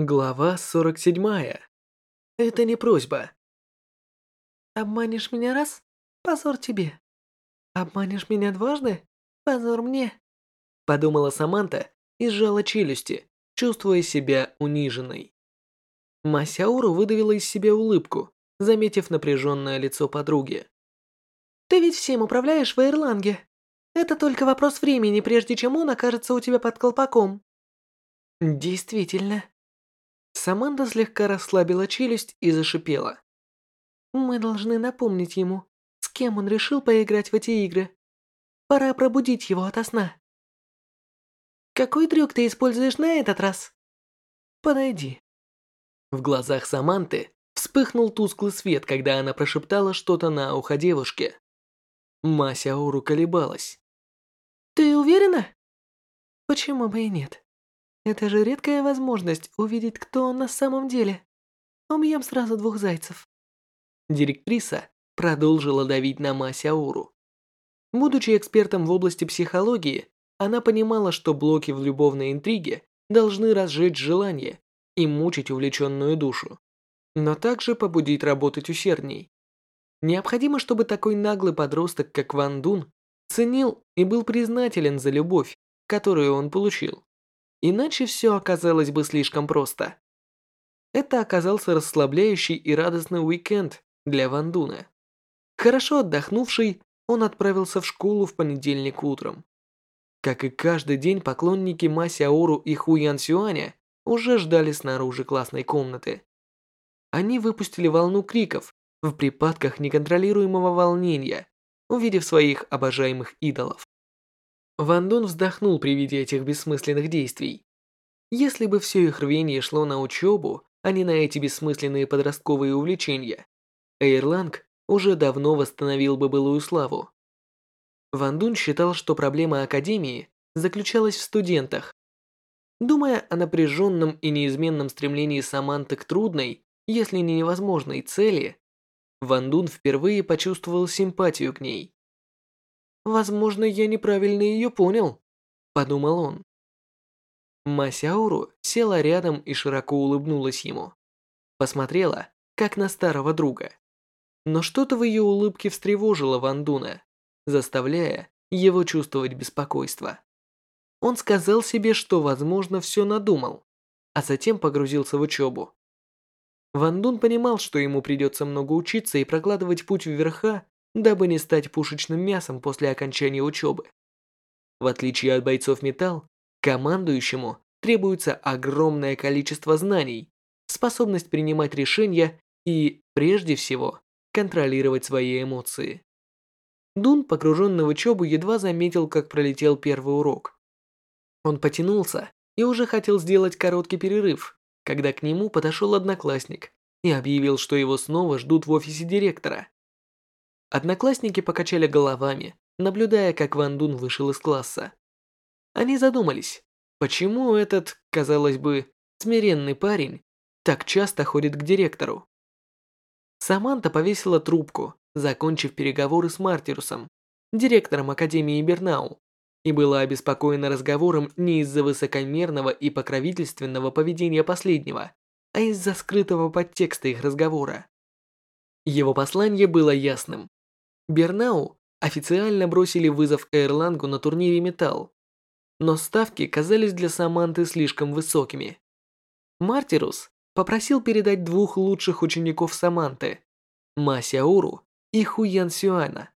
Глава 47. Это не просьба. Обманешь меня раз – позор тебе. Обманешь меня дважды – позор мне. Подумала Саманта и сжала челюсти, чувствуя себя униженной. Масяуру выдавила из себя улыбку, заметив напряженное лицо подруги. Ты ведь всем управляешь в Эрланге. Это только вопрос времени, прежде чем он окажется у тебя под колпаком. Действительно. Саманта слегка расслабила челюсть и зашипела. Мы должны напомнить ему, с кем он решил поиграть в эти игры. Пора пробудить его ото сна. Какой трюк ты используешь на этот раз? Подойди. В глазах Саманты вспыхнул тусклый свет, когда она прошептала что-то на ухо девушке. Мася Ауру колебалась. Ты уверена? Почему бы и нет? Это же редкая возможность увидеть, кто он на самом деле. Убьем сразу двух зайцев. Директриса продолжила давить на Масяуру. Будучи экспертом в области психологии, она понимала, что блоки в любовной интриге должны разжечь желание и мучить увлеченную душу, но также побудить работать усердней. Необходимо, чтобы такой наглый подросток, как Ван Дун, ценил и был признателен за любовь, которую он получил. Иначе все оказалось бы слишком просто. Это оказался расслабляющий и радостный уикенд для Вандуна. Хорошо отдохнувший, он отправился в школу в понедельник утром. Как и каждый день, поклонники Ма Сяору и Ху Ян Сюаня уже ждали снаружи классной комнаты. Они выпустили волну криков в припадках неконтролируемого волнения, увидев своих обожаемых идолов. Ван Дун вздохнул при виде этих бессмысленных действий. Если бы все их рвение шло на учебу, а не на эти бессмысленные подростковые увлечения, Эйрланг уже давно восстановил бы былую славу. Ван Дун считал, что проблема Академии заключалась в студентах. Думая о напряженном и неизменном стремлении Саманты к трудной, если не невозможной цели, Ван Дун впервые почувствовал симпатию к ней. Возможно, я неправильно ее понял, подумал он. Масяуру села рядом и широко улыбнулась ему. Посмотрела, как на старого друга. Но что-то в ее улыбке встревожило Вандуна, заставляя его чувствовать беспокойство. Он сказал себе, что, возможно, все надумал, а затем погрузился в учебу. Ван Дун понимал, что ему придется много учиться и прокладывать путь вверха дабы не стать пушечным мясом после окончания учебы. В отличие от бойцов металл, командующему требуется огромное количество знаний, способность принимать решения и, прежде всего, контролировать свои эмоции. Дун, погруженный в учебу, едва заметил, как пролетел первый урок. Он потянулся и уже хотел сделать короткий перерыв, когда к нему подошел одноклассник и объявил, что его снова ждут в офисе директора. Одноклассники покачали головами, наблюдая, как Ван Дун вышел из класса. Они задумались, почему этот, казалось бы, смиренный парень так часто ходит к директору. Саманта повесила трубку, закончив переговоры с Мартирусом, директором Академии Бернау, и была обеспокоена разговором не из-за высокомерного и покровительственного поведения последнего, а из-за скрытого подтекста их разговора. Его послание было ясным. Бернау официально бросили вызов Эрлангу на турнире Металл, но ставки казались для Саманты слишком высокими. Мартирус попросил передать двух лучших учеников Саманты, Масяуру и Хуян Сюана,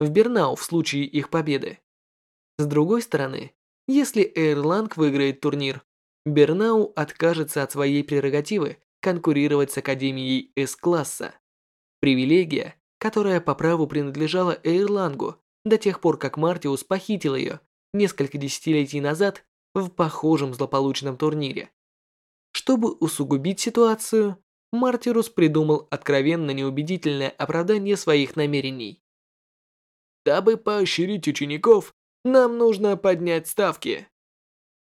в Бернау в случае их победы. С другой стороны, если Эрланг выиграет турнир, Бернау откажется от своей прерогативы конкурировать с Академией С-класса. Привилегия, которая по праву принадлежала Эйрлангу до тех пор, как Мартиус похитил ее несколько десятилетий назад в похожем злополучном турнире. Чтобы усугубить ситуацию, Мартирус придумал откровенно неубедительное оправдание своих намерений. «Дабы поощрить учеников, нам нужно поднять ставки».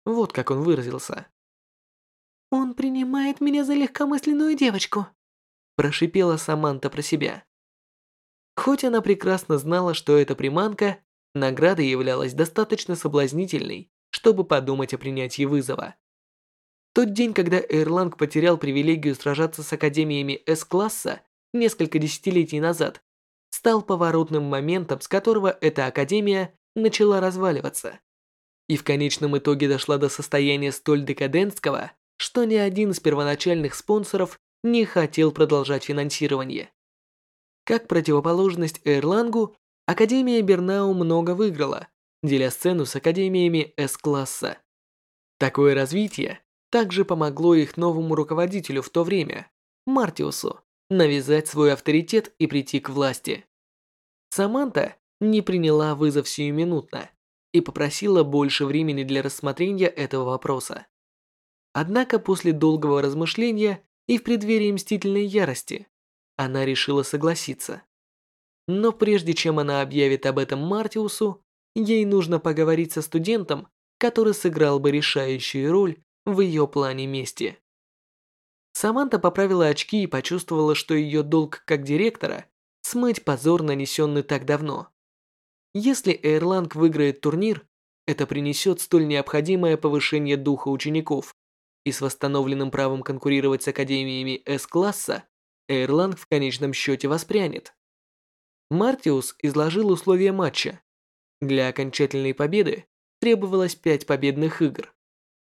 Вот как он выразился. «Он принимает меня за легкомысленную девочку», прошипела Саманта про себя. Хоть она прекрасно знала, что это приманка, награда являлась достаточно соблазнительной, чтобы подумать о принятии вызова. Тот день, когда Эрланг потерял привилегию сражаться с академиями С-класса несколько десятилетий назад, стал поворотным моментом, с которого эта академия начала разваливаться. И в конечном итоге дошла до состояния столь декадентского, что ни один из первоначальных спонсоров не хотел продолжать финансирование. Как противоположность Эрлангу, Академия Бернау много выиграла, деля сцену с академиями С-класса. Такое развитие также помогло их новому руководителю в то время, Мартиусу, навязать свой авторитет и прийти к власти. Саманта не приняла вызов сиюминутно и попросила больше времени для рассмотрения этого вопроса. Однако после долгого размышления и в преддверии мстительной ярости она решила согласиться. Но прежде чем она объявит об этом Мартиусу, ей нужно поговорить со студентом, который сыграл бы решающую роль в ее плане мести. Саманта поправила очки и почувствовала, что ее долг как директора – смыть позор, нанесенный так давно. Если Эрланг выиграет турнир, это принесет столь необходимое повышение духа учеников, и с восстановленным правом конкурировать с академиями С-класса, Эрланг в конечном счете воспрянет. Мартиус изложил условия матча. Для окончательной победы требовалось 5 победных игр,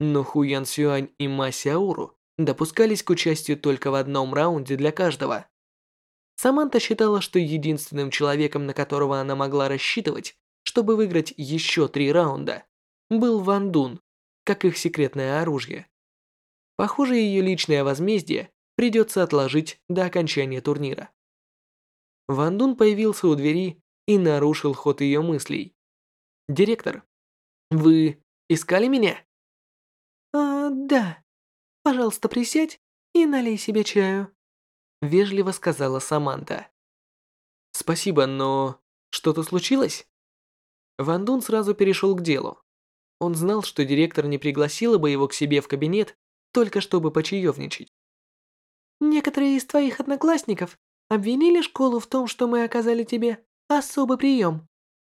но Ху Ян Сюань и Ма Сяору допускались к участию только в одном раунде для каждого. Саманта считала, что единственным человеком, на которого она могла рассчитывать, чтобы выиграть еще три раунда, был Ван Дун, как их секретное оружие. Похоже, ее личное возмездие придется отложить до окончания турнира. Ван Дун появился у двери и нарушил ход ее мыслей. «Директор, вы искали меня?» «А, да. Пожалуйста, присядь и налей себе чаю», — вежливо сказала Саманта. «Спасибо, но что-то случилось?» Ван Дун сразу перешел к делу. Он знал, что директор не пригласила бы его к себе в кабинет только чтобы почаевничать. Некоторые из твоих одноклассников обвинили школу в том, что мы оказали тебе особый прием.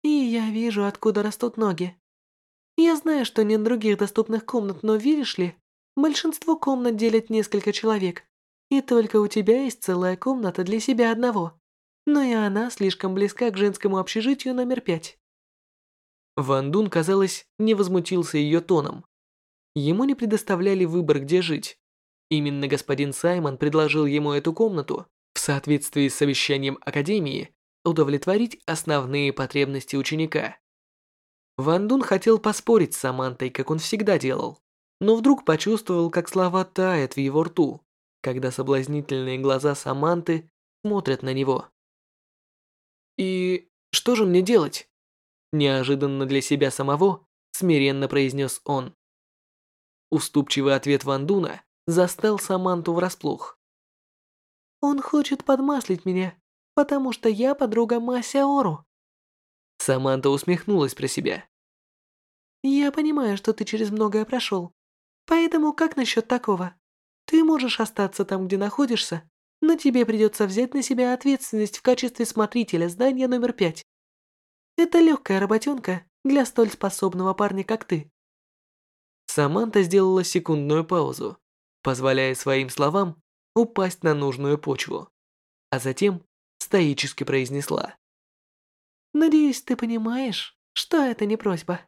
И я вижу, откуда растут ноги. Я знаю, что нет других доступных комнат, но видишь ли, большинство комнат делят несколько человек. И только у тебя есть целая комната для себя одного. Но и она слишком близка к женскому общежитию номер пять. Ван Дун, казалось, не возмутился ее тоном. Ему не предоставляли выбор, где жить. Именно господин Саймон предложил ему эту комнату в соответствии с совещанием Академии удовлетворить основные потребности ученика. Ван Дун хотел поспорить с Самантой, как он всегда делал, но вдруг почувствовал, как слова тают в его рту, когда соблазнительные глаза Саманты смотрят на него. «И что же мне делать?» Неожиданно для себя самого смиренно произнес он. Уступчивый ответ Ван Дуна застал Саманту врасплох. «Он хочет подмаслить меня, потому что я подруга Масяору». Саманта усмехнулась про себя. «Я понимаю, что ты через многое прошел. Поэтому как насчет такого? Ты можешь остаться там, где находишься, но тебе придется взять на себя ответственность в качестве смотрителя здания номер пять. Это легкая работенка для столь способного парня, как ты. Саманта сделала секундную паузу, позволяя своим словам упасть на нужную почву, а затем стоически произнесла. «Надеюсь, ты понимаешь, что это не просьба».